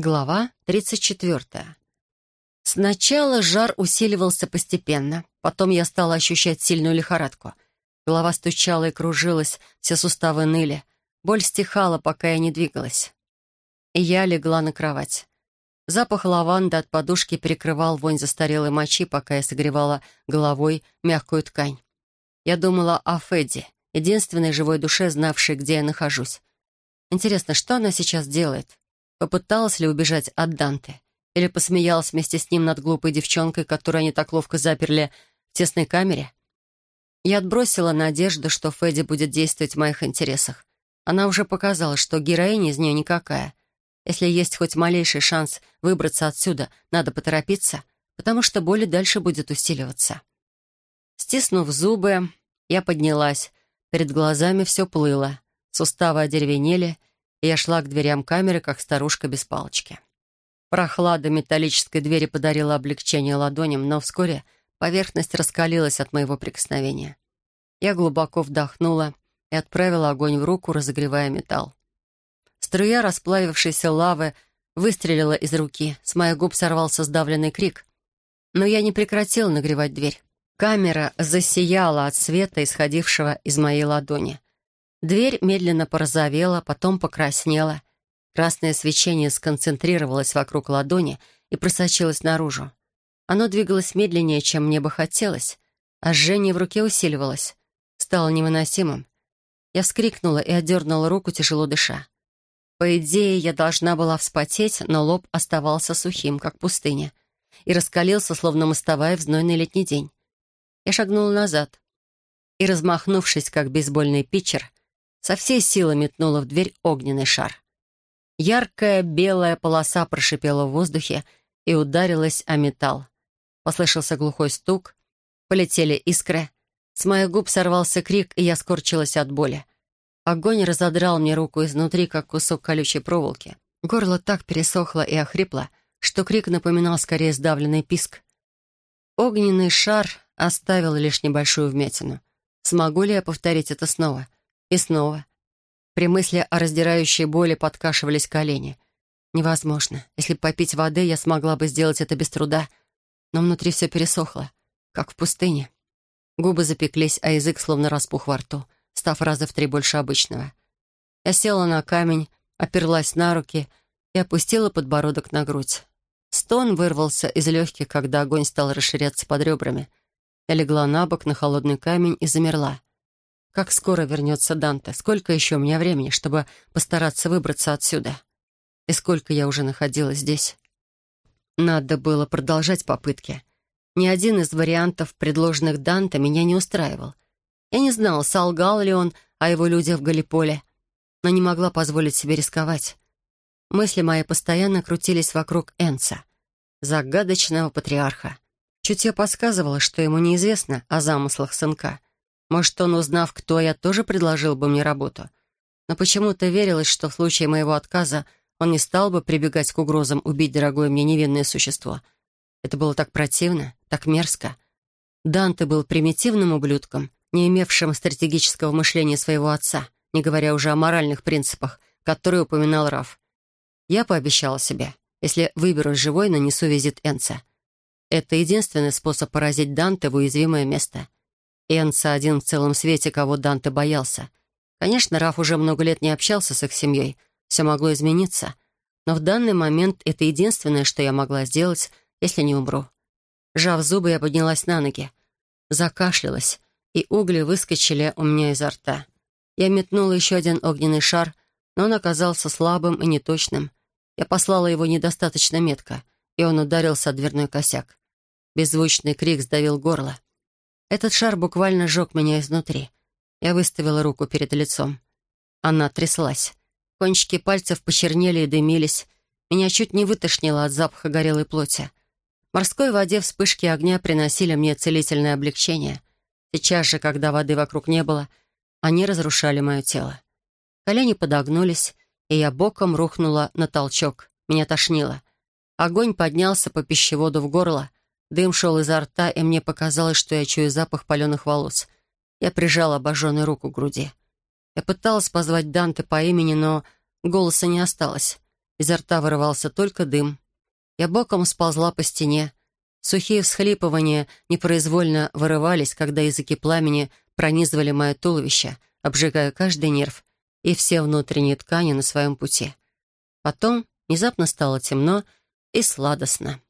Глава 34. Сначала жар усиливался постепенно, потом я стала ощущать сильную лихорадку. Голова стучала и кружилась, все суставы ныли. Боль стихала, пока я не двигалась. И я легла на кровать. Запах лаванды от подушки перекрывал вонь застарелой мочи, пока я согревала головой мягкую ткань. Я думала о Федди, единственной живой душе, знавшей, где я нахожусь. Интересно, что она сейчас делает? Попыталась ли убежать от Данте? Или посмеялась вместе с ним над глупой девчонкой, которую они так ловко заперли в тесной камере? Я отбросила надежду, что Федди будет действовать в моих интересах. Она уже показала, что героиня из нее никакая. Если есть хоть малейший шанс выбраться отсюда, надо поторопиться, потому что боль дальше будет усиливаться. Стиснув зубы, я поднялась. Перед глазами все плыло. Суставы одеревенели, я шла к дверям камеры, как старушка без палочки. Прохлада металлической двери подарила облегчение ладоням, но вскоре поверхность раскалилась от моего прикосновения. Я глубоко вдохнула и отправила огонь в руку, разогревая металл. Струя расплавившейся лавы выстрелила из руки, с моих губ сорвался сдавленный крик. Но я не прекратила нагревать дверь. Камера засияла от света, исходившего из моей ладони. Дверь медленно порозовела, потом покраснела. Красное свечение сконцентрировалось вокруг ладони и просочилось наружу. Оно двигалось медленнее, чем мне бы хотелось, а жжение в руке усиливалось. Стало невыносимым. Я вскрикнула и отдернула руку, тяжело дыша. По идее, я должна была вспотеть, но лоб оставался сухим, как пустыня, и раскалился, словно мостовая в знойный летний день. Я шагнула назад и, размахнувшись, как бейсбольный питчер, со всей силы метнула в дверь огненный шар. Яркая белая полоса прошипела в воздухе и ударилась о металл. Послышался глухой стук, полетели искры. С моих губ сорвался крик, и я скорчилась от боли. Огонь разодрал мне руку изнутри, как кусок колючей проволоки. Горло так пересохло и охрипло, что крик напоминал скорее сдавленный писк. Огненный шар оставил лишь небольшую вмятину. Смогу ли я повторить это снова? И снова. При мысли о раздирающей боли подкашивались колени. Невозможно. Если попить воды, я смогла бы сделать это без труда. Но внутри все пересохло, как в пустыне. Губы запеклись, а язык словно распух во рту, став раза в три больше обычного. Я села на камень, оперлась на руки и опустила подбородок на грудь. Стон вырвался из легких, когда огонь стал расширяться под ребрами. Я легла на бок на холодный камень и замерла. Как скоро вернется Данте? Сколько еще у меня времени, чтобы постараться выбраться отсюда? И сколько я уже находилась здесь? Надо было продолжать попытки. Ни один из вариантов, предложенных Данте, меня не устраивал. Я не знала, солгал ли он о его людях в Галиполе, но не могла позволить себе рисковать. Мысли мои постоянно крутились вокруг Энца, загадочного патриарха. Чутье подсказывало, что ему неизвестно о замыслах сынка — может, он, узнав, кто я, тоже предложил бы мне работу. Но почему-то верилось, что в случае моего отказа он не стал бы прибегать к угрозам убить дорогое мне невинное существо. Это было так противно, так мерзко. Данте был примитивным ублюдком, не имевшим стратегического мышления своего отца, не говоря уже о моральных принципах, которые упоминал Раф. Я пообещала себе, если выберусь живой, нанесу визит Энца. Это единственный способ поразить Данте в уязвимое место — Энца один в целом свете, кого Данте боялся. Конечно, Раф уже много лет не общался с их семьей, все могло измениться. Но в данный момент это единственное, что я могла сделать, если не умру. Жав зубы, я поднялась на ноги. Закашлялась, и угли выскочили у меня изо рта. Я метнула еще один огненный шар, но он оказался слабым и неточным. Я послала его недостаточно метко, и он ударился о дверной косяк. Беззвучный крик сдавил горло. Этот шар буквально сжег меня изнутри. Я выставила руку перед лицом. Она тряслась. Кончики пальцев почернели и дымились. Меня чуть не вытошнило от запаха горелой плоти. В морской воде вспышки огня приносили мне целительное облегчение. Сейчас же, когда воды вокруг не было, они разрушали мое тело. Колени подогнулись, и я боком рухнула на толчок. Меня тошнило. Огонь поднялся по пищеводу в горло, Дым шел изо рта, и мне показалось, что я чую запах паленых волос. Я прижала обожженную руку к груди. Я пыталась позвать Данте по имени, но голоса не осталось. Изо рта вырывался только дым. Я боком сползла по стене. Сухие всхлипывания непроизвольно вырывались, когда языки пламени пронизывали мое туловище, обжигая каждый нерв и все внутренние ткани на своем пути. Потом внезапно стало темно и сладостно.